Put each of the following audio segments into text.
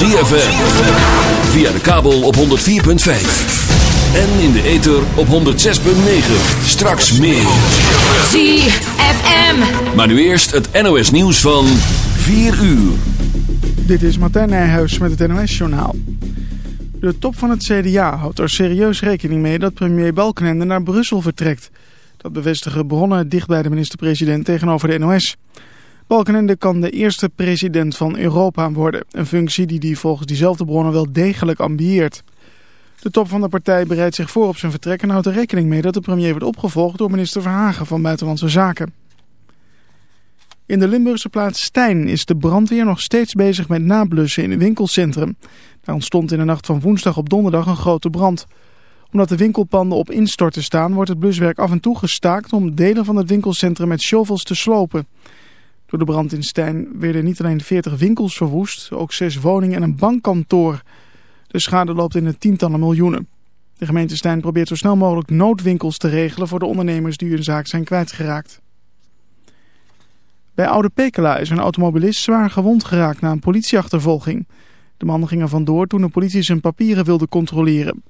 ZFM. Via de kabel op 104.5. En in de ether op 106.9. Straks meer. ZFM. Maar nu eerst het NOS nieuws van 4 uur. Dit is Martijn Nijhuis met het NOS-journaal. De top van het CDA houdt er serieus rekening mee dat premier Balkenende naar Brussel vertrekt. Dat bevestigen bronnen dicht bij de minister-president tegenover de NOS. Balkenende kan de eerste president van Europa worden. Een functie die hij volgens diezelfde bronnen wel degelijk ambieert. De top van de partij bereidt zich voor op zijn vertrek en houdt er rekening mee dat de premier wordt opgevolgd door minister Verhagen van Buitenlandse Zaken. In de Limburgse plaats Stijn is de brandweer nog steeds bezig met nablussen in een winkelcentrum. Daar ontstond in de nacht van woensdag op donderdag een grote brand. Omdat de winkelpanden op instorten staan wordt het bluswerk af en toe gestaakt om delen van het winkelcentrum met shovels te slopen. Door de brand in Stijn werden niet alleen 40 winkels verwoest, ook zes woningen en een bankkantoor. De schade loopt in de tientallen miljoenen. De gemeente Stijn probeert zo snel mogelijk noodwinkels te regelen voor de ondernemers die hun zaak zijn kwijtgeraakt. Bij Oude Pekela is een automobilist zwaar gewond geraakt na een politieachtervolging. De man ging er vandoor toen de politie zijn papieren wilde controleren.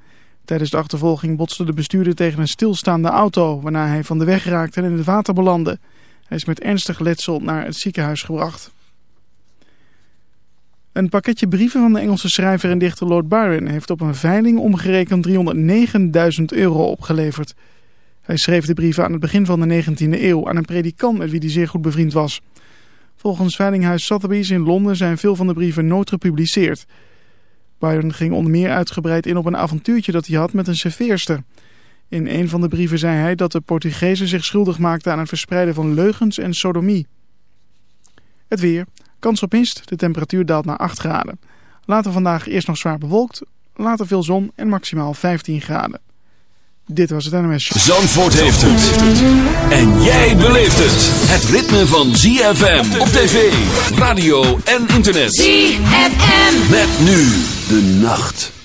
Tijdens de achtervolging botste de bestuurder tegen een stilstaande auto, waarna hij van de weg raakte en in het water belandde. Hij is met ernstig letsel naar het ziekenhuis gebracht. Een pakketje brieven van de Engelse schrijver en dichter Lord Byron heeft op een veiling omgerekend 309.000 euro opgeleverd. Hij schreef de brieven aan het begin van de 19e eeuw aan een predikant met wie hij zeer goed bevriend was. Volgens veilinghuis Sotheby's in Londen zijn veel van de brieven nooit gepubliceerd. Byron ging onder meer uitgebreid in op een avontuurtje dat hij had met een serveerster. In een van de brieven zei hij dat de Portugezen zich schuldig maakten aan het verspreiden van leugens en sodomie. Het weer. Kans op mist. De temperatuur daalt naar 8 graden. Later vandaag eerst nog zwaar bewolkt. Later veel zon en maximaal 15 graden. Dit was het NMS Show. Zandvoort heeft het. En jij beleeft het. Het ritme van ZFM op tv, radio en internet. ZFM. Met nu de nacht.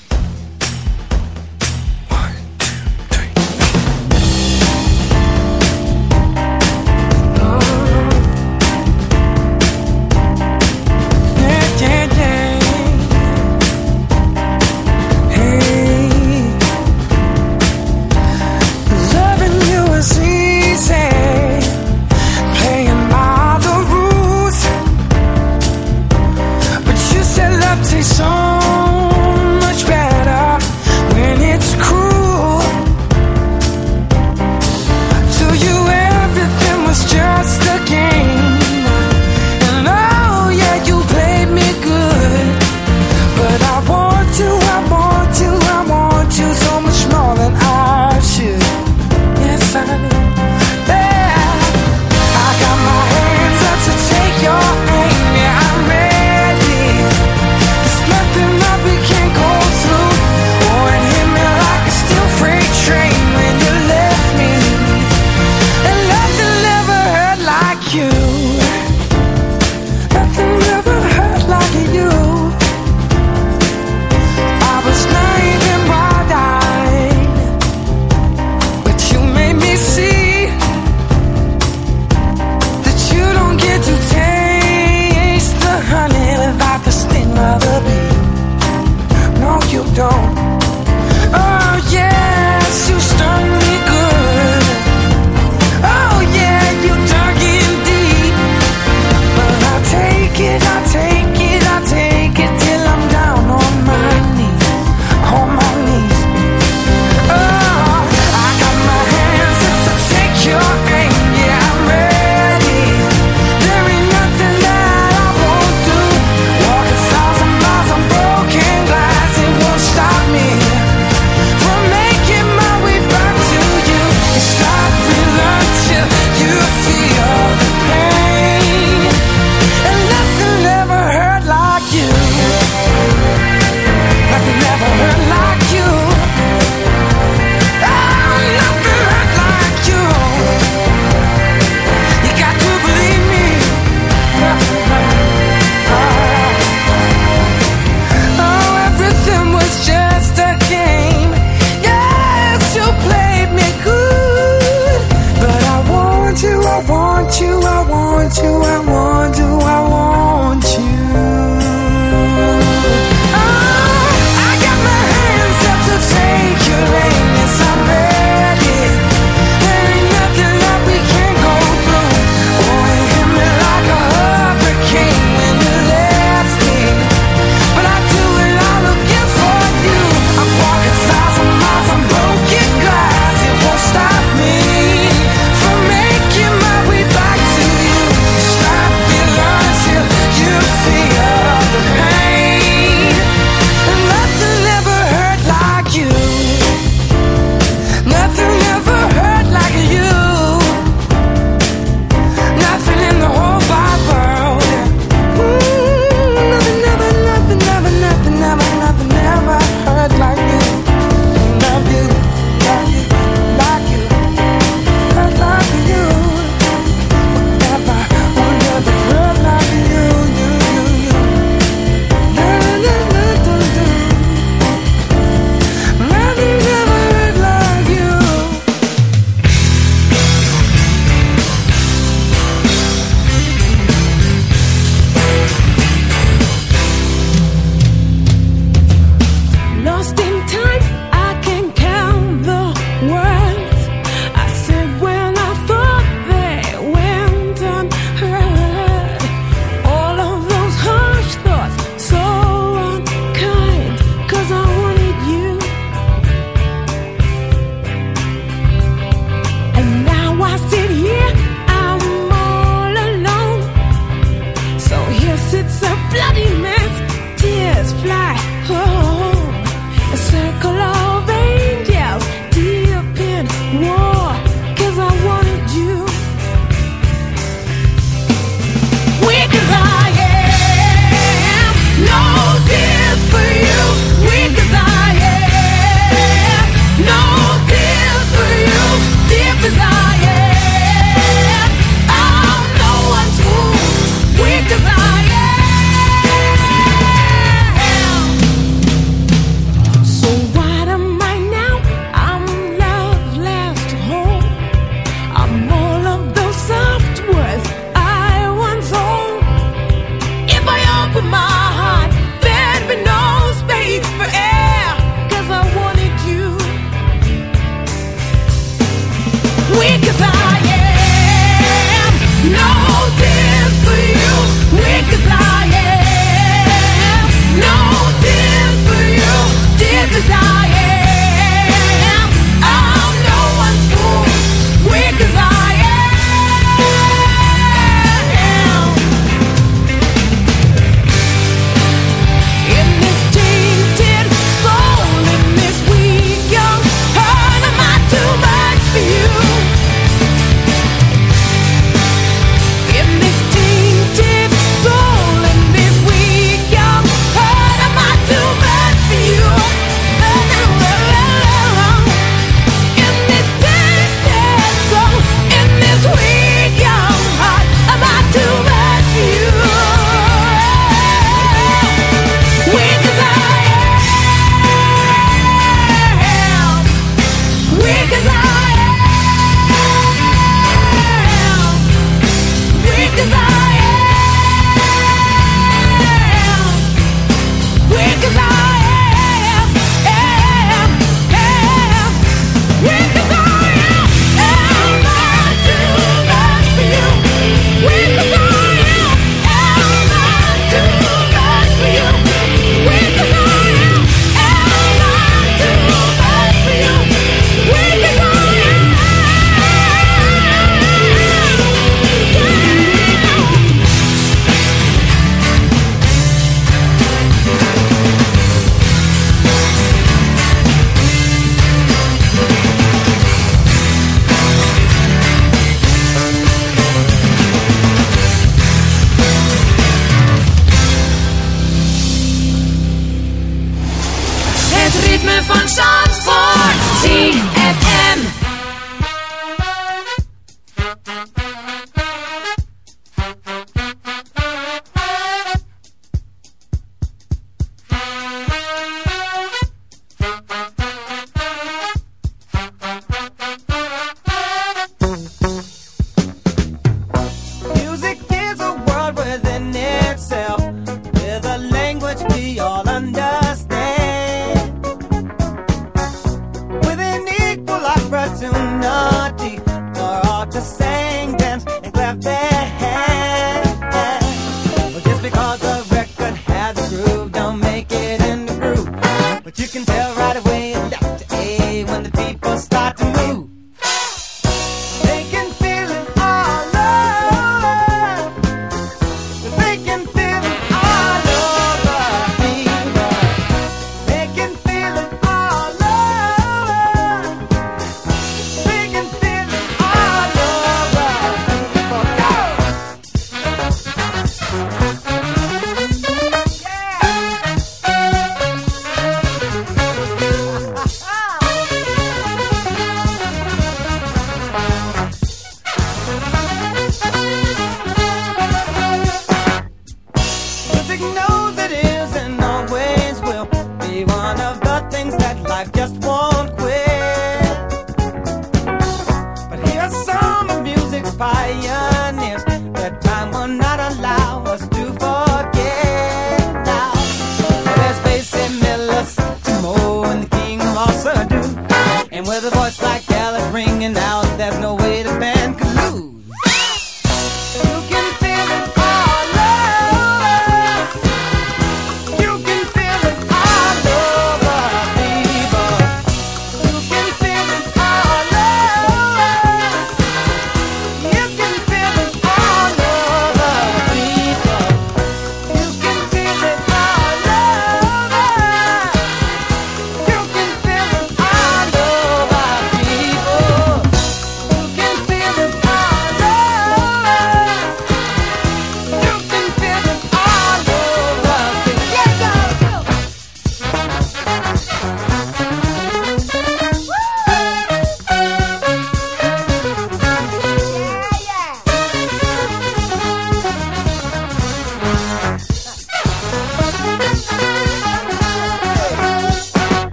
with a voice like Gallic ringing out.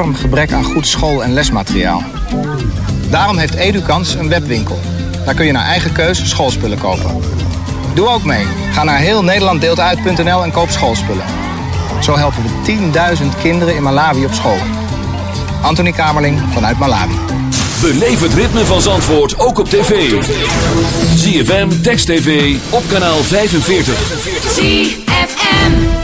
Enorm gebrek aan goed school- en lesmateriaal. Daarom heeft Edukans een webwinkel. Daar kun je naar eigen keus schoolspullen kopen. Doe ook mee. Ga naar heelnederlanddeeltuit.nl en koop schoolspullen. Zo helpen we 10.000 kinderen in Malawi op school. Anthony Kamerling vanuit Malawi. Beleef het ritme van Zandvoort ook op tv. ZFM, Text TV, op kanaal 45. ZFM.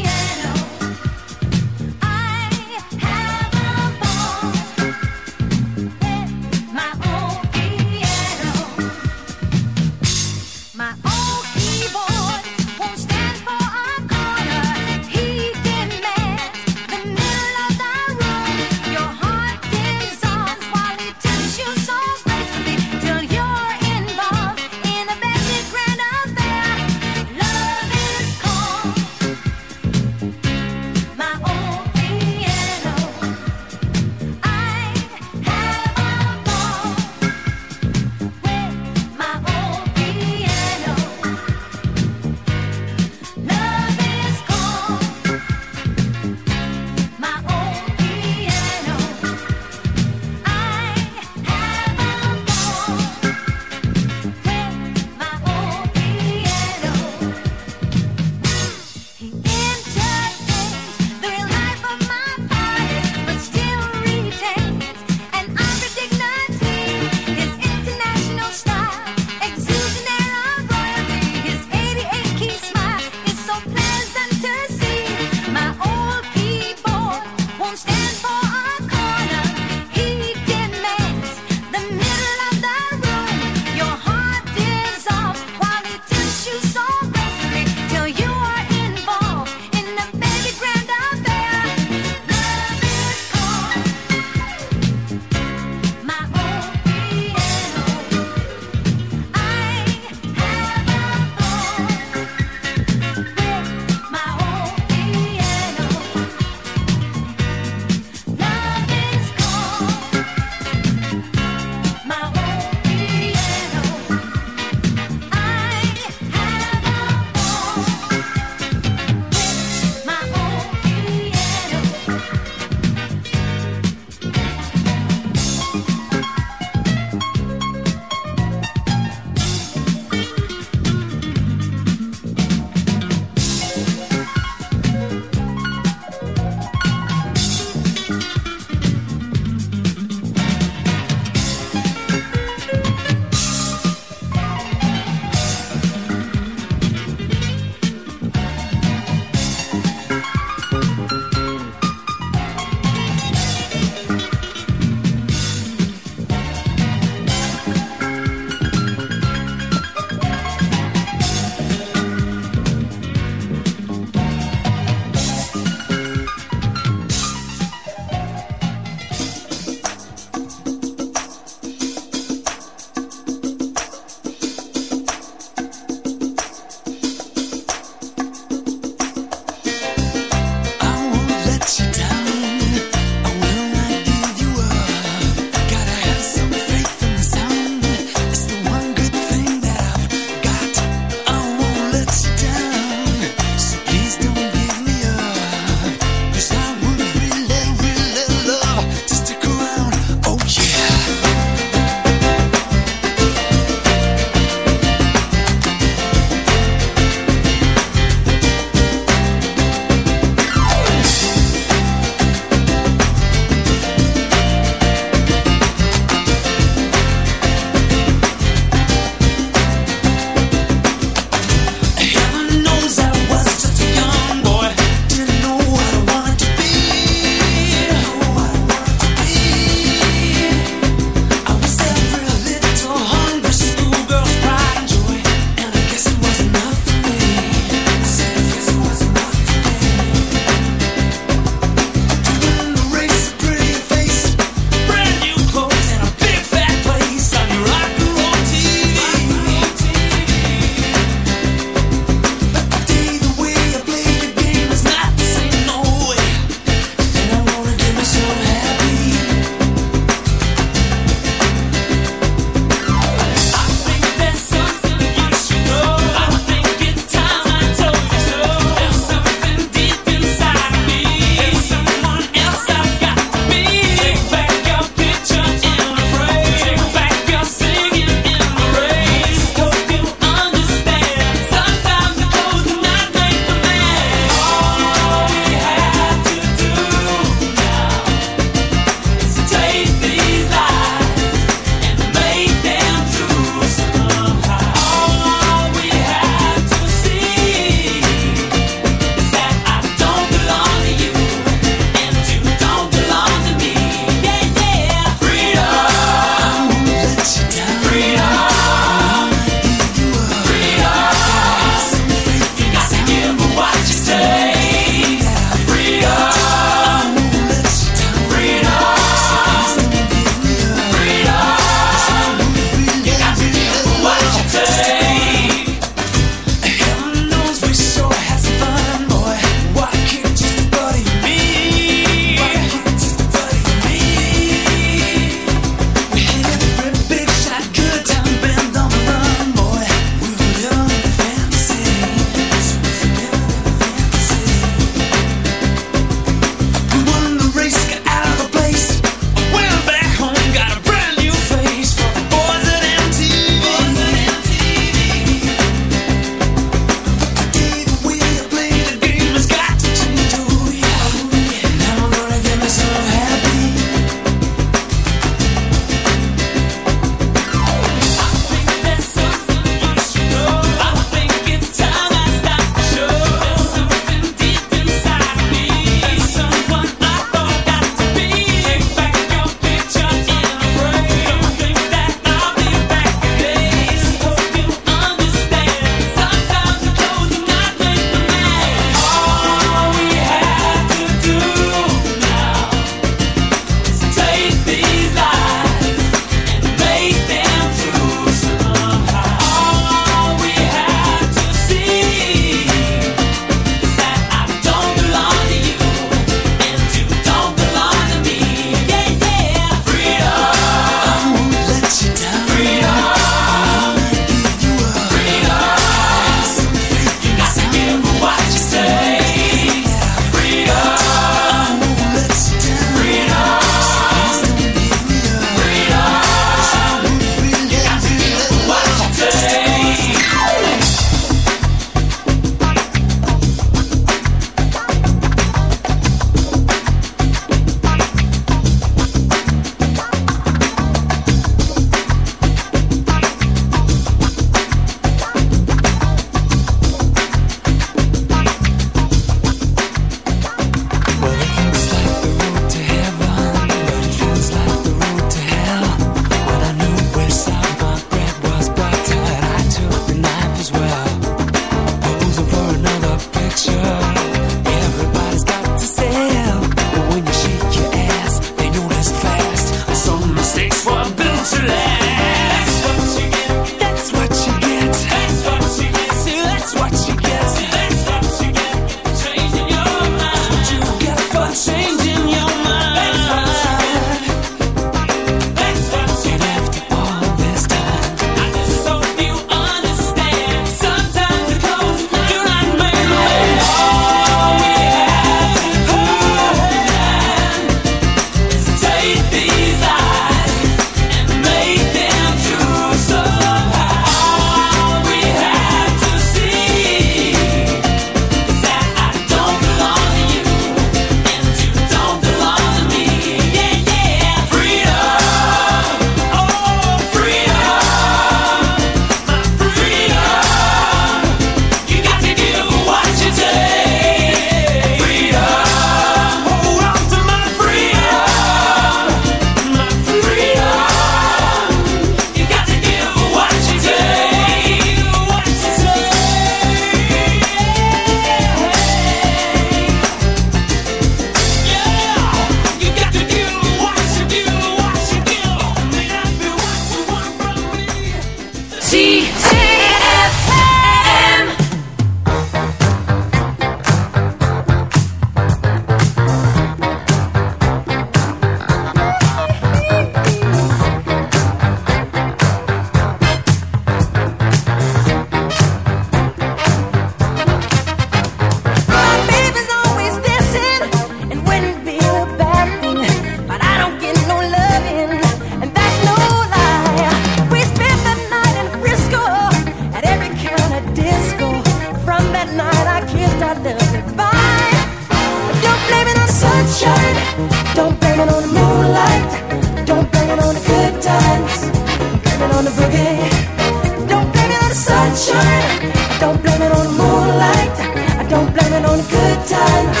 Good times.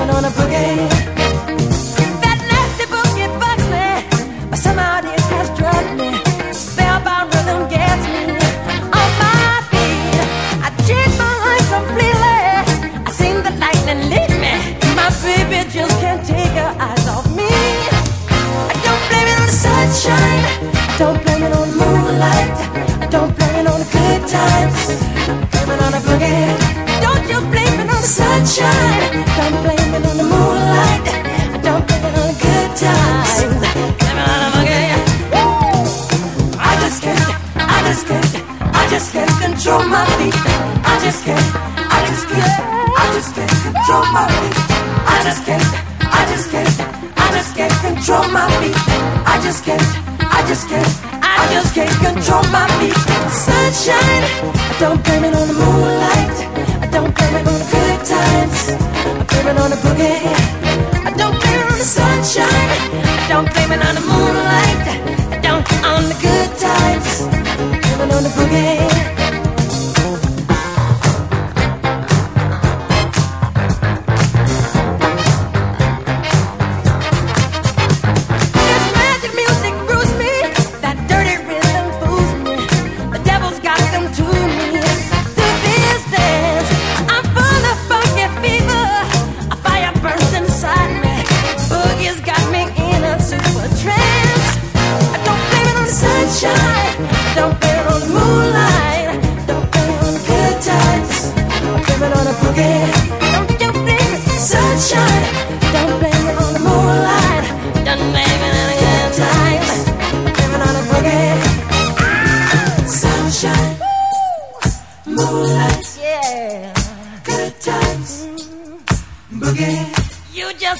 It on the boogie. That nasty boogie bugs me, but somehow it has drugged me. Spellbound rhythm gets me on my feet. I change my life completely. I seen the lightning lead me. My baby just can't take her eyes off me. I don't blame it on the sunshine. Don't blame it on the moonlight. Don't blame it on the good times. Sunshine. Don't blame it on the moonlight. Don't blame it on the good times. Blame it on the! I just can't. I just can't. I just can't control my feet. I just can't. I just can't. I just can't control my feet. I just can't. I just can't. I just can't control my feet. Sunshine. Don't blame it on the moonlight. I don't blame it times. I blame it on the boogie. I don't blame on the sunshine. I don't blame it on the moonlight. I don't on the good times. Blame it on the boogie.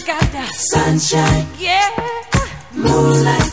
Got that sunshine, yeah, moonlight,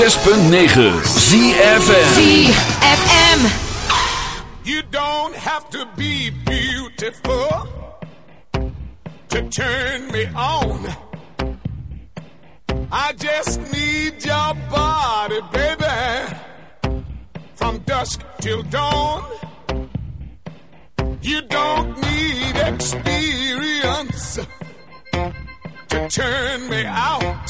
106.9 ZFM ZFM You don't have to be beautiful To turn me on. I just need your body, baby From dusk till dawn. You don't need experience To turn me out.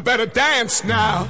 better dance now.